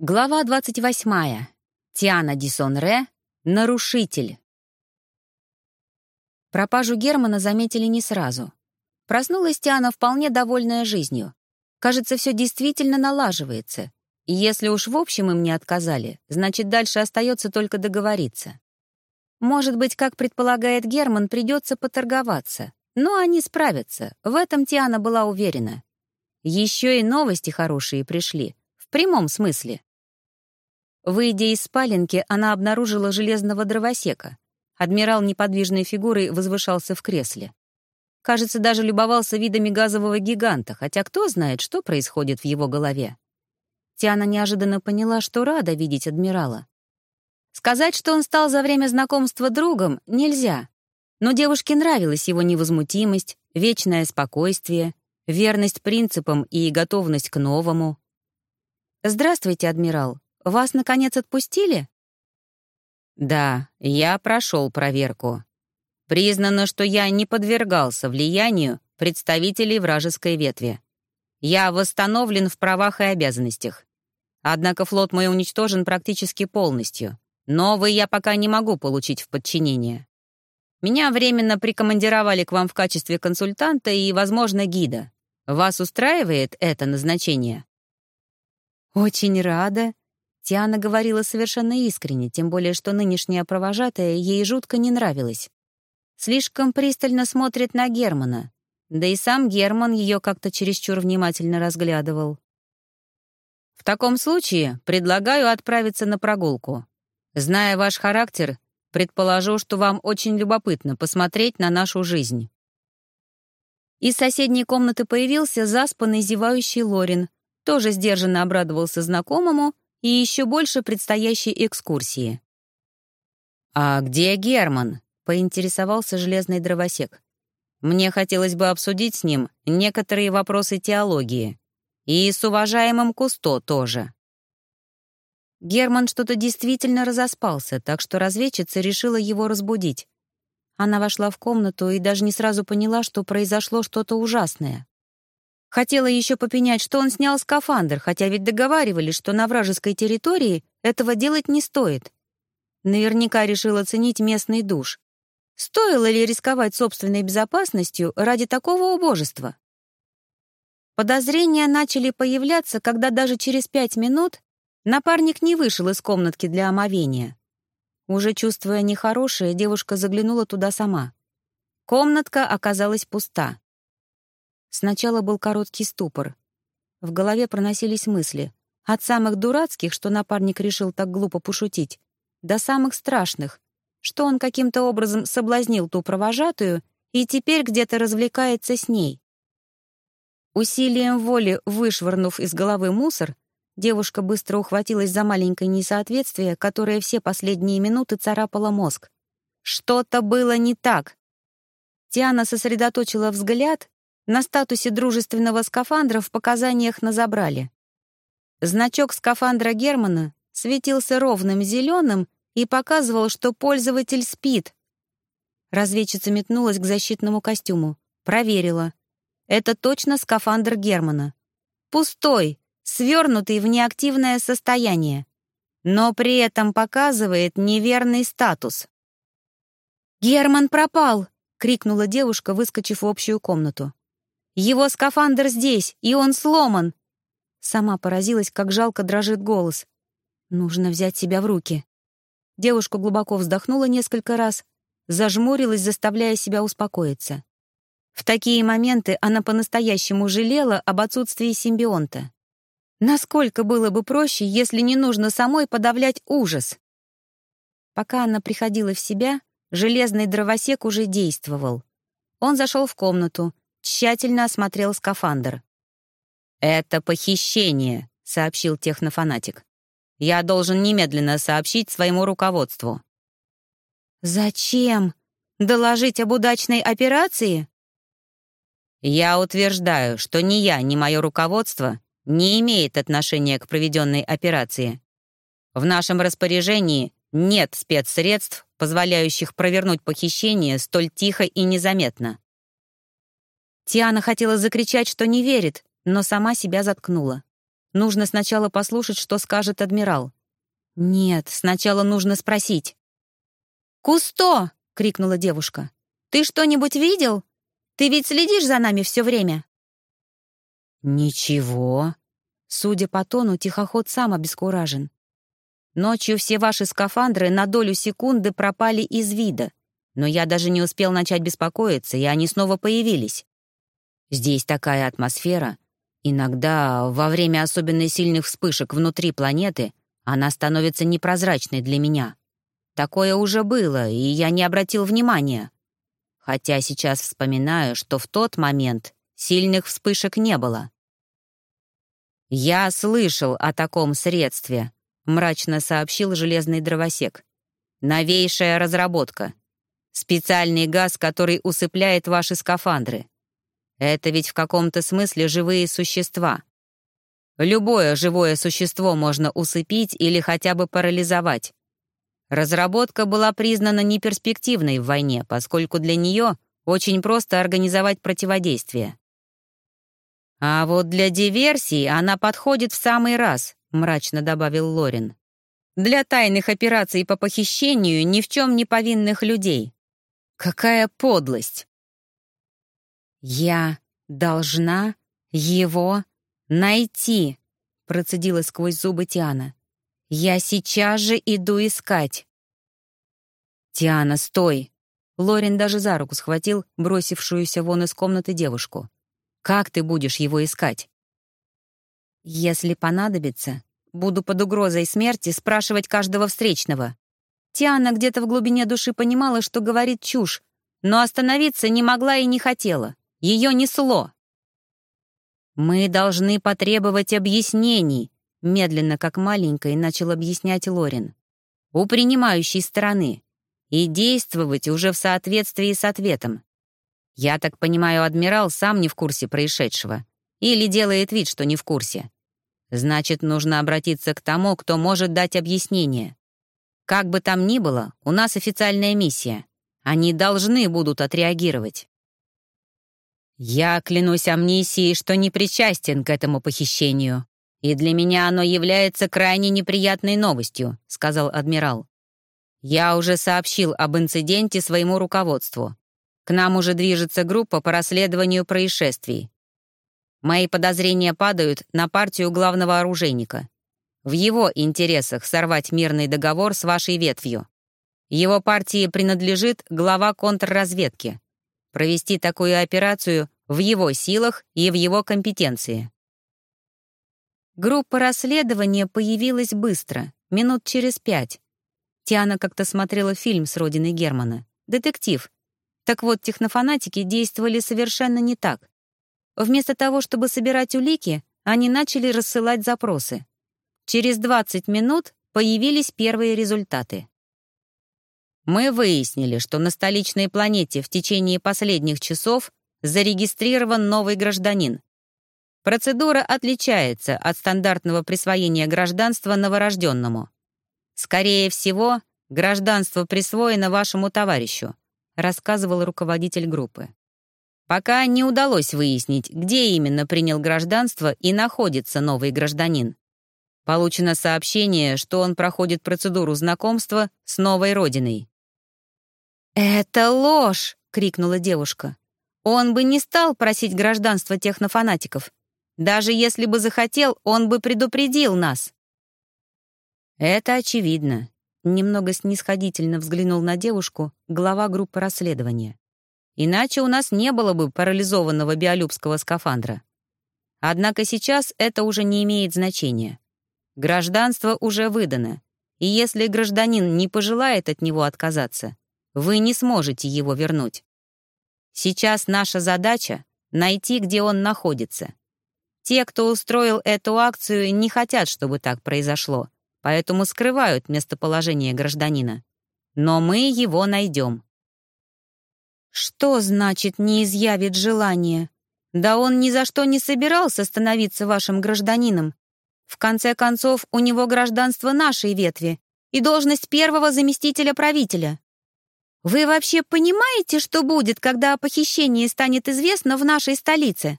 Глава 28. Тиана Дисонре. Нарушитель. Пропажу Германа заметили не сразу. Проснулась Тиана вполне довольная жизнью. Кажется, все действительно налаживается. И если уж в общем им не отказали, значит, дальше остается только договориться. Может быть, как предполагает Герман, придется поторговаться. Но они справятся, в этом Тиана была уверена. Еще и новости хорошие пришли, в прямом смысле. Выйдя из спаленки, она обнаружила железного дровосека. Адмирал неподвижной фигурой возвышался в кресле. Кажется, даже любовался видами газового гиганта, хотя кто знает, что происходит в его голове. Тиана неожиданно поняла, что рада видеть адмирала. Сказать, что он стал за время знакомства другом, нельзя. Но девушке нравилась его невозмутимость, вечное спокойствие, верность принципам и готовность к новому. «Здравствуйте, адмирал», вас, наконец, отпустили?» «Да, я прошел проверку. Признано, что я не подвергался влиянию представителей вражеской ветви. Я восстановлен в правах и обязанностях. Однако флот мой уничтожен практически полностью. Новый я пока не могу получить в подчинение. Меня временно прикомандировали к вам в качестве консультанта и, возможно, гида. Вас устраивает это назначение?» «Очень рада», Тиана говорила совершенно искренне, тем более что нынешняя провожатая ей жутко не нравилась. Слишком пристально смотрит на Германа, да и сам Герман ее как-то чересчур внимательно разглядывал. «В таком случае предлагаю отправиться на прогулку. Зная ваш характер, предположу, что вам очень любопытно посмотреть на нашу жизнь». Из соседней комнаты появился заспанный зевающий Лорин, тоже сдержанно обрадовался знакомому и еще больше предстоящей экскурсии. «А где Герман?» — поинтересовался железный дровосек. «Мне хотелось бы обсудить с ним некоторые вопросы теологии. И с уважаемым Кусто тоже». Герман что-то действительно разоспался, так что разведчица решила его разбудить. Она вошла в комнату и даже не сразу поняла, что произошло что-то ужасное. Хотела еще попенять, что он снял скафандр, хотя ведь договаривались, что на вражеской территории этого делать не стоит. Наверняка решил оценить местный душ. Стоило ли рисковать собственной безопасностью ради такого убожества? Подозрения начали появляться, когда даже через пять минут напарник не вышел из комнатки для омовения. Уже чувствуя нехорошее, девушка заглянула туда сама. Комнатка оказалась пуста. Сначала был короткий ступор. В голове проносились мысли. От самых дурацких, что напарник решил так глупо пошутить, до самых страшных, что он каким-то образом соблазнил ту провожатую и теперь где-то развлекается с ней. Усилием воли вышвырнув из головы мусор, девушка быстро ухватилась за маленькое несоответствие, которое все последние минуты царапало мозг. Что-то было не так. Тиана сосредоточила взгляд на статусе дружественного скафандра в показаниях на забрали. Значок скафандра Германа светился ровным зеленым и показывал, что пользователь спит. Разведчица метнулась к защитному костюму. Проверила. Это точно скафандр Германа. Пустой, свернутый в неактивное состояние. Но при этом показывает неверный статус. «Герман пропал!» — крикнула девушка, выскочив в общую комнату. Его скафандр здесь, и он сломан!» Сама поразилась, как жалко дрожит голос. «Нужно взять себя в руки». Девушка глубоко вздохнула несколько раз, зажмурилась, заставляя себя успокоиться. В такие моменты она по-настоящему жалела об отсутствии симбионта. Насколько было бы проще, если не нужно самой подавлять ужас? Пока она приходила в себя, железный дровосек уже действовал. Он зашел в комнату, тщательно осмотрел скафандр. «Это похищение», — сообщил технофанатик. «Я должен немедленно сообщить своему руководству». «Зачем? Доложить об удачной операции?» «Я утверждаю, что ни я, ни мое руководство не имеет отношения к проведенной операции. В нашем распоряжении нет спецсредств, позволяющих провернуть похищение столь тихо и незаметно. Тиана хотела закричать, что не верит, но сама себя заткнула. Нужно сначала послушать, что скажет адмирал. Нет, сначала нужно спросить. «Кусто!» — крикнула девушка. «Ты что-нибудь видел? Ты ведь следишь за нами все время?» «Ничего». Судя по тону, тихоход сам обескуражен. Ночью все ваши скафандры на долю секунды пропали из вида, но я даже не успел начать беспокоиться, и они снова появились. Здесь такая атмосфера. Иногда, во время особенно сильных вспышек внутри планеты, она становится непрозрачной для меня. Такое уже было, и я не обратил внимания. Хотя сейчас вспоминаю, что в тот момент сильных вспышек не было. «Я слышал о таком средстве», — мрачно сообщил железный дровосек. «Новейшая разработка. Специальный газ, который усыпляет ваши скафандры. Это ведь в каком-то смысле живые существа. Любое живое существо можно усыпить или хотя бы парализовать. Разработка была признана неперспективной в войне, поскольку для нее очень просто организовать противодействие. «А вот для диверсии она подходит в самый раз», — мрачно добавил Лорин. «Для тайных операций по похищению ни в чем не повинных людей. Какая подлость!» «Я должна его найти», — процедила сквозь зубы Тиана. «Я сейчас же иду искать». «Тиана, стой!» Лорин даже за руку схватил бросившуюся вон из комнаты девушку. Как ты будешь его искать? Если понадобится, буду под угрозой смерти спрашивать каждого встречного. Тиана где-то в глубине души понимала, что говорит чушь, но остановиться не могла и не хотела. Ее несло. «Мы должны потребовать объяснений», медленно, как маленькой, начал объяснять Лорин. «У принимающей стороны. И действовать уже в соответствии с ответом. Я так понимаю, адмирал сам не в курсе происшедшего. Или делает вид, что не в курсе. Значит, нужно обратиться к тому, кто может дать объяснение. Как бы там ни было, у нас официальная миссия. Они должны будут отреагировать. Я клянусь амнисией, что не причастен к этому похищению. И для меня оно является крайне неприятной новостью, сказал адмирал. Я уже сообщил об инциденте своему руководству. К нам уже движется группа по расследованию происшествий. Мои подозрения падают на партию главного оружейника. В его интересах сорвать мирный договор с вашей ветвью. Его партии принадлежит глава контрразведки. Провести такую операцию в его силах и в его компетенции. Группа расследования появилась быстро, минут через пять. Тиана как-то смотрела фильм с родины Германа. Детектив, так вот, технофанатики действовали совершенно не так. Вместо того, чтобы собирать улики, они начали рассылать запросы. Через 20 минут появились первые результаты. Мы выяснили, что на столичной планете в течение последних часов зарегистрирован новый гражданин. Процедура отличается от стандартного присвоения гражданства новорожденному. Скорее всего, гражданство присвоено вашему товарищу — рассказывал руководитель группы. Пока не удалось выяснить, где именно принял гражданство и находится новый гражданин. Получено сообщение, что он проходит процедуру знакомства с новой родиной. «Это ложь!» — крикнула девушка. «Он бы не стал просить гражданства технофанатиков. Даже если бы захотел, он бы предупредил нас». «Это очевидно. Немного снисходительно взглянул на девушку глава группы расследования. Иначе у нас не было бы парализованного биолюбского скафандра. Однако сейчас это уже не имеет значения. Гражданство уже выдано, и если гражданин не пожелает от него отказаться, вы не сможете его вернуть. Сейчас наша задача — найти, где он находится. Те, кто устроил эту акцию, не хотят, чтобы так произошло — поэтому скрывают местоположение гражданина. Но мы его найдем. Что значит «не изъявит желание»? Да он ни за что не собирался становиться вашим гражданином. В конце концов, у него гражданство нашей ветви и должность первого заместителя правителя. Вы вообще понимаете, что будет, когда о похищении станет известно в нашей столице?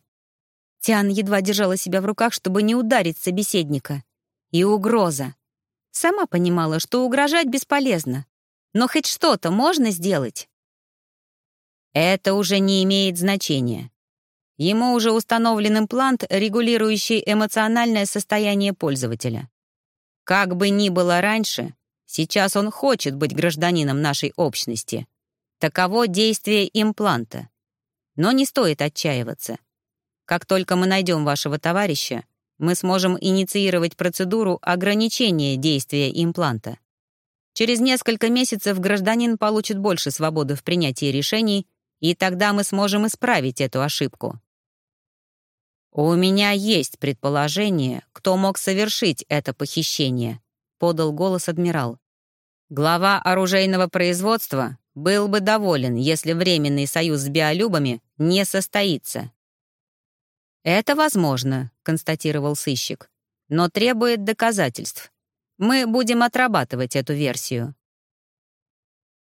Тиана едва держала себя в руках, чтобы не ударить собеседника. И угроза. Сама понимала, что угрожать бесполезно. Но хоть что-то можно сделать. Это уже не имеет значения. Ему уже установлен имплант, регулирующий эмоциональное состояние пользователя. Как бы ни было раньше, сейчас он хочет быть гражданином нашей общности. Таково действие импланта. Но не стоит отчаиваться. Как только мы найдем вашего товарища, мы сможем инициировать процедуру ограничения действия импланта. Через несколько месяцев гражданин получит больше свободы в принятии решений, и тогда мы сможем исправить эту ошибку. «У меня есть предположение, кто мог совершить это похищение», — подал голос адмирал. «Глава оружейного производства был бы доволен, если временный союз с биолюбами не состоится». «Это возможно», — констатировал сыщик, «но требует доказательств. Мы будем отрабатывать эту версию».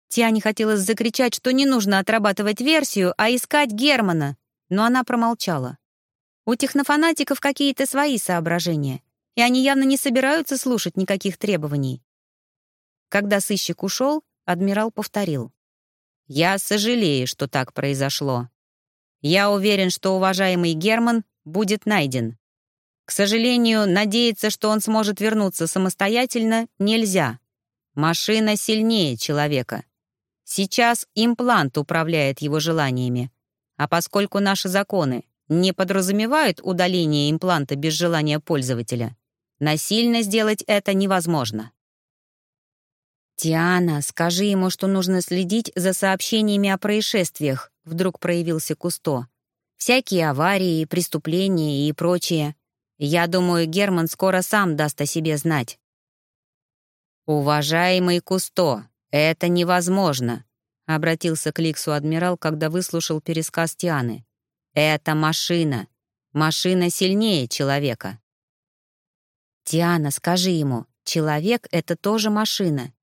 Тиане хотелось закричать, что не нужно отрабатывать версию, а искать Германа, но она промолчала. У технофанатиков какие-то свои соображения, и они явно не собираются слушать никаких требований. Когда сыщик ушел, адмирал повторил. «Я сожалею, что так произошло. Я уверен, что уважаемый Герман будет найден. К сожалению, надеяться, что он сможет вернуться самостоятельно, нельзя. Машина сильнее человека. Сейчас имплант управляет его желаниями. А поскольку наши законы не подразумевают удаление импланта без желания пользователя, насильно сделать это невозможно. «Тиана, скажи ему, что нужно следить за сообщениями о происшествиях», вдруг проявился Кусто. «Всякие аварии, преступления и прочее. Я думаю, Герман скоро сам даст о себе знать». «Уважаемый Кусто, это невозможно», — обратился к Ликсу адмирал, когда выслушал пересказ Тианы. «Это машина. Машина сильнее человека». «Тиана, скажи ему, человек — это тоже машина.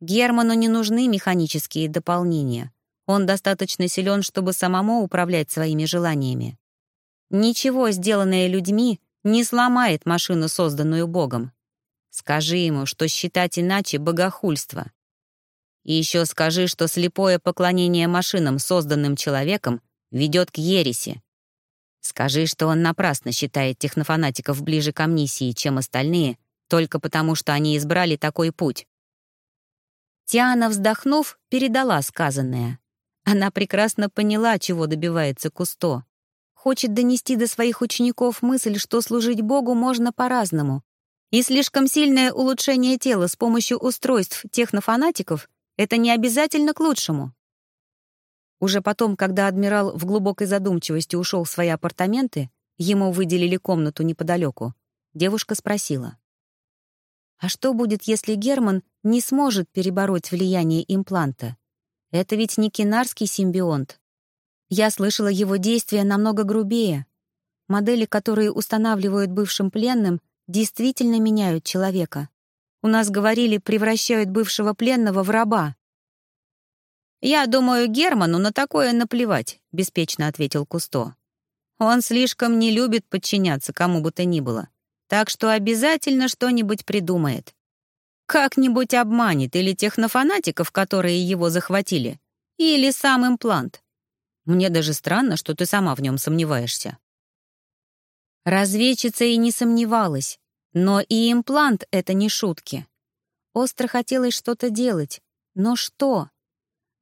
Герману не нужны механические дополнения. Он достаточно силен, чтобы самому управлять своими желаниями. Ничего, сделанное людьми, не сломает машину, созданную Богом. Скажи ему, что считать иначе — богохульство. И еще скажи, что слепое поклонение машинам, созданным человеком, ведет к ереси. Скажи, что он напрасно считает технофанатиков ближе к амнисии, чем остальные, только потому что они избрали такой путь. Тиана, вздохнув, передала сказанное. Она прекрасно поняла, чего добивается Кусто хочет донести до своих учеников мысль, что служить Богу можно по-разному. И слишком сильное улучшение тела с помощью устройств технофанатиков — это не обязательно к лучшему. Уже потом, когда адмирал в глубокой задумчивости ушел в свои апартаменты, ему выделили комнату неподалеку, девушка спросила. «А что будет, если Герман не сможет перебороть влияние импланта? Это ведь не кинарский симбионт, я слышала его действия намного грубее. Модели, которые устанавливают бывшим пленным, действительно меняют человека. У нас говорили, превращают бывшего пленного в раба. «Я думаю, Герману на такое наплевать», — беспечно ответил Кусто. «Он слишком не любит подчиняться кому бы то ни было, так что обязательно что-нибудь придумает. Как-нибудь обманет или технофанатиков, которые его захватили, или сам имплант. Мне даже странно, что ты сама в нем сомневаешься». Разведчица и не сомневалась, но и имплант — это не шутки. Остро хотелось что-то делать, но что?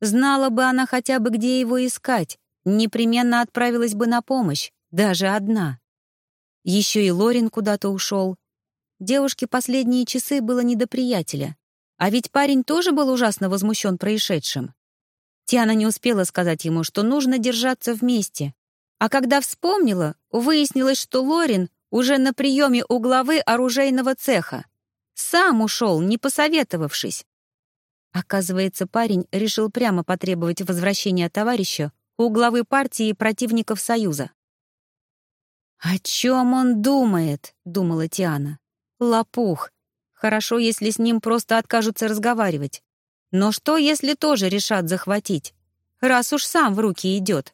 Знала бы она хотя бы, где его искать, непременно отправилась бы на помощь, даже одна. Еще и Лорин куда-то ушел. Девушке последние часы было не до приятеля. А ведь парень тоже был ужасно возмущен происшедшим. Тиана не успела сказать ему, что нужно держаться вместе. А когда вспомнила, выяснилось, что Лорин уже на приеме у главы оружейного цеха. Сам ушел, не посоветовавшись. Оказывается, парень решил прямо потребовать возвращения товарища у главы партии противников Союза. «О чем он думает?» — думала Тиана. «Лопух. Хорошо, если с ним просто откажутся разговаривать. Но что, если тоже решат захватить? Раз уж сам в руки идет.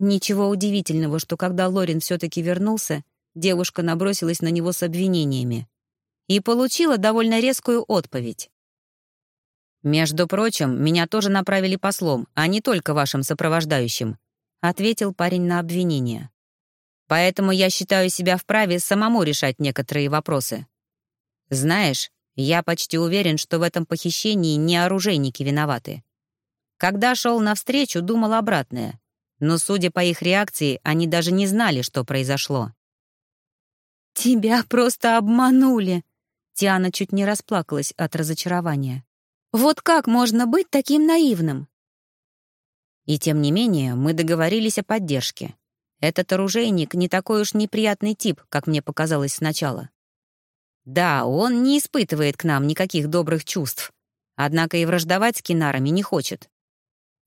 Ничего удивительного, что когда Лорин все-таки вернулся, девушка набросилась на него с обвинениями. И получила довольно резкую отповедь. «Между прочим, меня тоже направили послом, а не только вашим сопровождающим», ответил парень на обвинение. «Поэтому я считаю себя вправе самому решать некоторые вопросы. Знаешь, я почти уверен, что в этом похищении не оружейники виноваты. Когда шел навстречу, думал обратное но, судя по их реакции, они даже не знали, что произошло. «Тебя просто обманули!» Тиана чуть не расплакалась от разочарования. «Вот как можно быть таким наивным?» И тем не менее мы договорились о поддержке. Этот оружейник не такой уж неприятный тип, как мне показалось сначала. Да, он не испытывает к нам никаких добрых чувств, однако и враждовать с кинарами не хочет.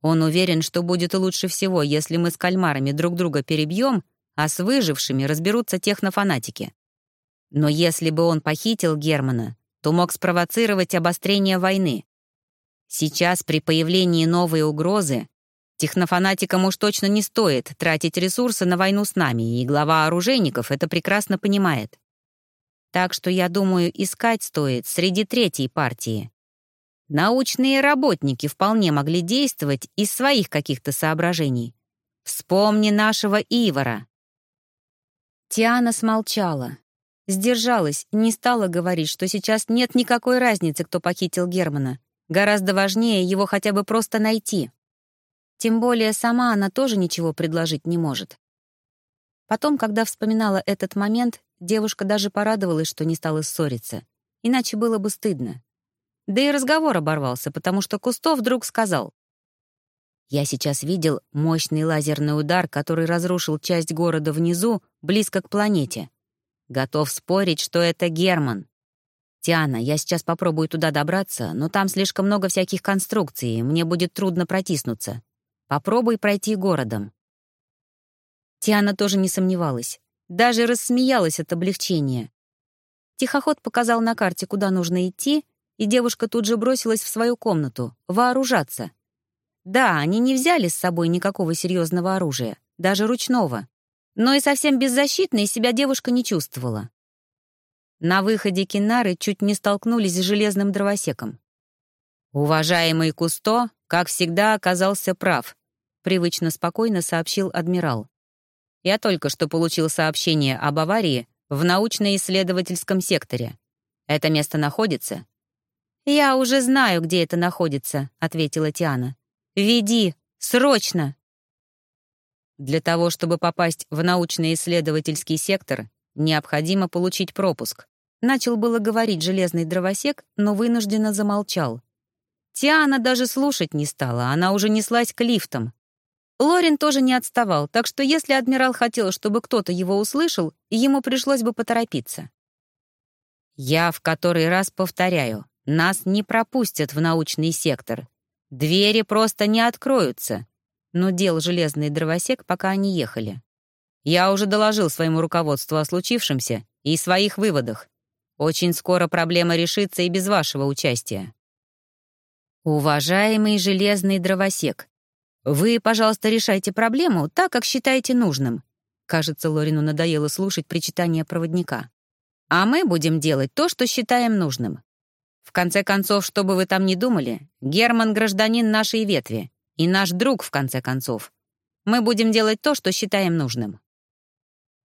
Он уверен, что будет лучше всего, если мы с кальмарами друг друга перебьем, а с выжившими разберутся технофанатики. Но если бы он похитил Германа, то мог спровоцировать обострение войны. Сейчас, при появлении новой угрозы, технофанатикам уж точно не стоит тратить ресурсы на войну с нами, и глава оружейников это прекрасно понимает. Так что, я думаю, искать стоит среди третьей партии. Научные работники вполне могли действовать из своих каких-то соображений. Вспомни нашего Ивара. Тиана смолчала. Сдержалась, не стала говорить, что сейчас нет никакой разницы, кто похитил Германа. Гораздо важнее его хотя бы просто найти. Тем более сама она тоже ничего предложить не может. Потом, когда вспоминала этот момент, девушка даже порадовалась, что не стала ссориться. Иначе было бы стыдно. Да и разговор оборвался, потому что Кустов вдруг сказал. «Я сейчас видел мощный лазерный удар, который разрушил часть города внизу, близко к планете. Готов спорить, что это Герман. Тиана, я сейчас попробую туда добраться, но там слишком много всяких конструкций, мне будет трудно протиснуться. Попробуй пройти городом». Тиана тоже не сомневалась. Даже рассмеялась от облегчения. Тихоход показал на карте, куда нужно идти, и девушка тут же бросилась в свою комнату, вооружаться. Да, они не взяли с собой никакого серьезного оружия, даже ручного. Но и совсем беззащитной себя девушка не чувствовала. На выходе Кинары чуть не столкнулись с железным дровосеком. «Уважаемый Кусто, как всегда, оказался прав», привычно спокойно сообщил адмирал. «Я только что получил сообщение об аварии в научно-исследовательском секторе. Это место находится «Я уже знаю, где это находится», — ответила Тиана. «Веди! Срочно!» Для того, чтобы попасть в научно-исследовательский сектор, необходимо получить пропуск. Начал было говорить железный дровосек, но вынужденно замолчал. Тиана даже слушать не стала, она уже неслась к лифтам. Лорин тоже не отставал, так что если адмирал хотел, чтобы кто-то его услышал, ему пришлось бы поторопиться. «Я в который раз повторяю, нас не пропустят в научный сектор. Двери просто не откроются. Но дел железный дровосек, пока они ехали. Я уже доложил своему руководству о случившемся и своих выводах. Очень скоро проблема решится и без вашего участия. Уважаемый железный дровосек, вы, пожалуйста, решайте проблему так, как считаете нужным. Кажется, Лорину надоело слушать причитания проводника. А мы будем делать то, что считаем нужным. В конце концов, что бы вы там ни думали, Герман — гражданин нашей ветви и наш друг, в конце концов. Мы будем делать то, что считаем нужным».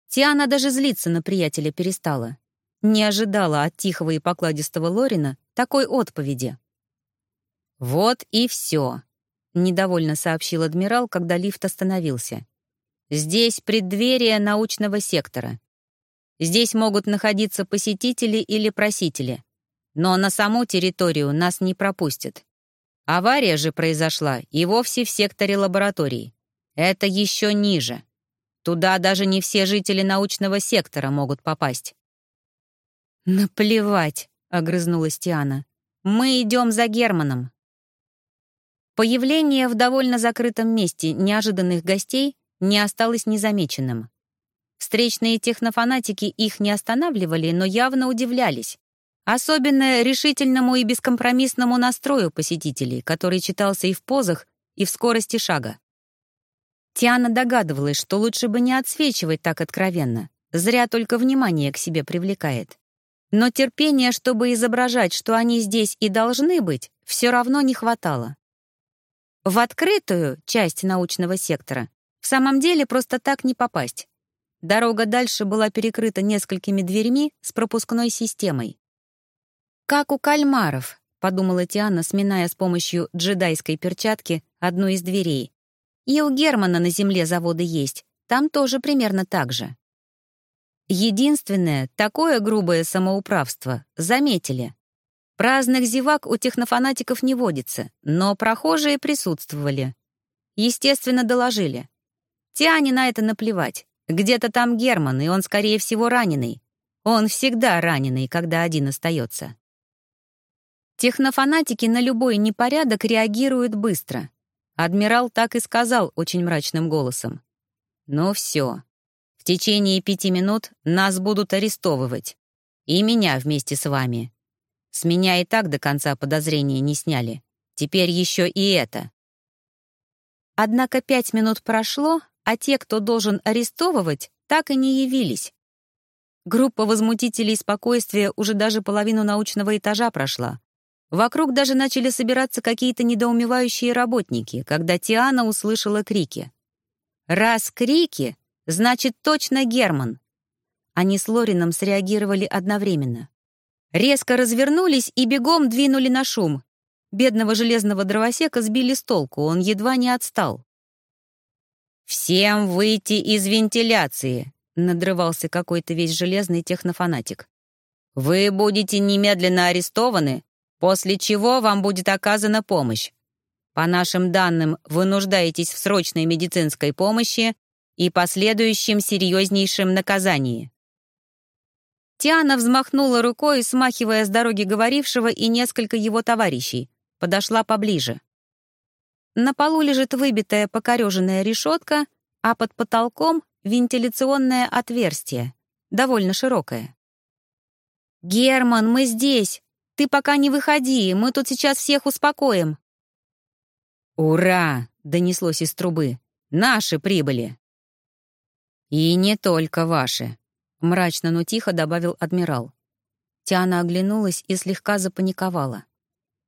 Тиана даже злиться на приятеля перестала. Не ожидала от тихого и покладистого Лорина такой отповеди. «Вот и все», — недовольно сообщил адмирал, когда лифт остановился. «Здесь преддверие научного сектора. Здесь могут находиться посетители или просители. Но на саму территорию нас не пропустят. Авария же произошла и вовсе в секторе лаборатории. Это еще ниже. Туда даже не все жители научного сектора могут попасть. «Наплевать», — огрызнулась Тиана. «Мы идем за Германом». Появление в довольно закрытом месте неожиданных гостей не осталось незамеченным. Встречные технофанатики их не останавливали, но явно удивлялись. Особенно решительному и бескомпромиссному настрою посетителей, который читался и в позах, и в скорости шага. Тиана догадывалась, что лучше бы не отсвечивать так откровенно. Зря только внимание к себе привлекает. Но терпения, чтобы изображать, что они здесь и должны быть, все равно не хватало. В открытую часть научного сектора в самом деле просто так не попасть. Дорога дальше была перекрыта несколькими дверьми с пропускной системой. «Как у кальмаров», — подумала Тиана, сминая с помощью джедайской перчатки одну из дверей. «И у Германа на земле заводы есть, там тоже примерно так же». Единственное, такое грубое самоуправство заметили. Праздных зевак у технофанатиков не водится, но прохожие присутствовали. Естественно, доложили. Тиане на это наплевать. Где-то там Герман, и он, скорее всего, раненый. Он всегда раненый, когда один остается. Технофанатики на любой непорядок реагируют быстро. Адмирал так и сказал очень мрачным голосом. «Ну все, в течение пяти минут нас будут арестовывать. И меня вместе с вами. С меня и так до конца подозрения не сняли. Теперь еще и это. Однако пять минут прошло, а те, кто должен арестовывать, так и не явились. Группа возмутителей спокойствия уже даже половину научного этажа прошла. Вокруг даже начали собираться какие-то недоумевающие работники, когда Тиана услышала крики. Раз крики, Значит, точно Герман. Они с Лорином среагировали одновременно. Резко развернулись и бегом двинули на шум. Бедного железного дровосека сбили с толку, он едва не отстал. «Всем выйти из вентиляции!» — надрывался какой-то весь железный технофанатик. «Вы будете немедленно арестованы, после чего вам будет оказана помощь. По нашим данным, вы нуждаетесь в срочной медицинской помощи и последующем серьезнейшем наказании. Тиана взмахнула рукой, смахивая с дороги говорившего и несколько его товарищей, подошла поближе. На полу лежит выбитая покореженная решетка, а под потолком — вентиляционное отверстие, довольно широкое. «Герман, мы здесь! Ты пока не выходи, мы тут сейчас всех успокоим!» «Ура!» — донеслось из трубы. «Наши прибыли!» «И не только ваши», — мрачно, но тихо добавил адмирал. Тиана оглянулась и слегка запаниковала.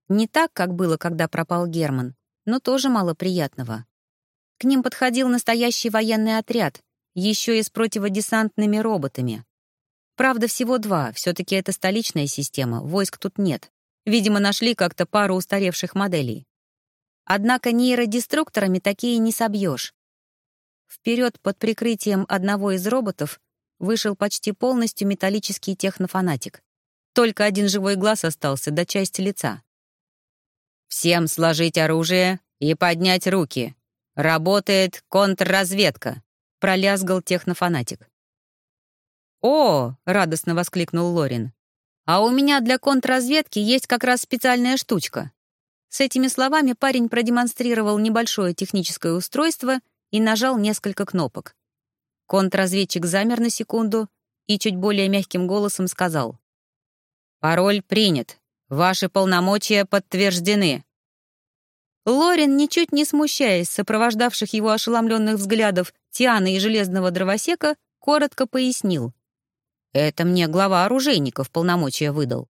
Не так, как было, когда пропал Герман, но тоже мало приятного. К ним подходил настоящий военный отряд, еще и с противодесантными роботами. Правда, всего два, все-таки это столичная система, войск тут нет. Видимо, нашли как-то пару устаревших моделей. Однако нейродеструкторами такие не собьешь. Вперед под прикрытием одного из роботов вышел почти полностью металлический технофанатик. Только один живой глаз остался до части лица. «Всем сложить оружие и поднять руки. Работает контрразведка», — пролязгал технофанатик. «О!» — радостно воскликнул Лорин. «А у меня для контрразведки есть как раз специальная штучка». С этими словами парень продемонстрировал небольшое техническое устройство — и нажал несколько кнопок. Контрразведчик замер на секунду и чуть более мягким голосом сказал. «Пароль принят. Ваши полномочия подтверждены». Лорин, ничуть не смущаясь сопровождавших его ошеломленных взглядов Тианы и Железного Дровосека, коротко пояснил. «Это мне глава оружейников полномочия выдал».